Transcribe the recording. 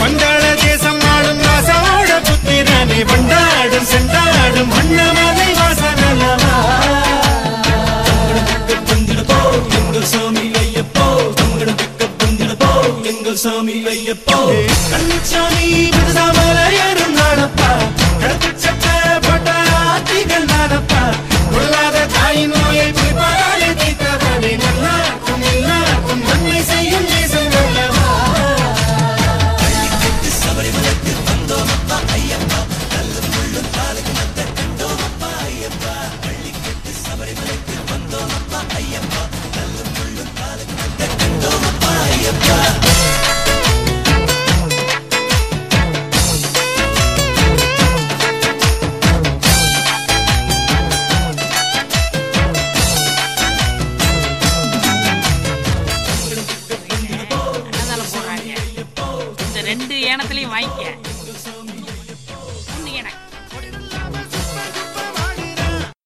பண்டாள தேசம் நாடும் ராசாவோட புத்திரனை பண்டாடும் சென்றாடும் மன்னமலை வாசனலமா போ எங்கள் சாமி ஐயப்போ. தங்களுக்கு போ எங்கள் சாமி ஐயப்போ. கண்ணசாமி ஏனத்துலயும் வாங்கிக்க.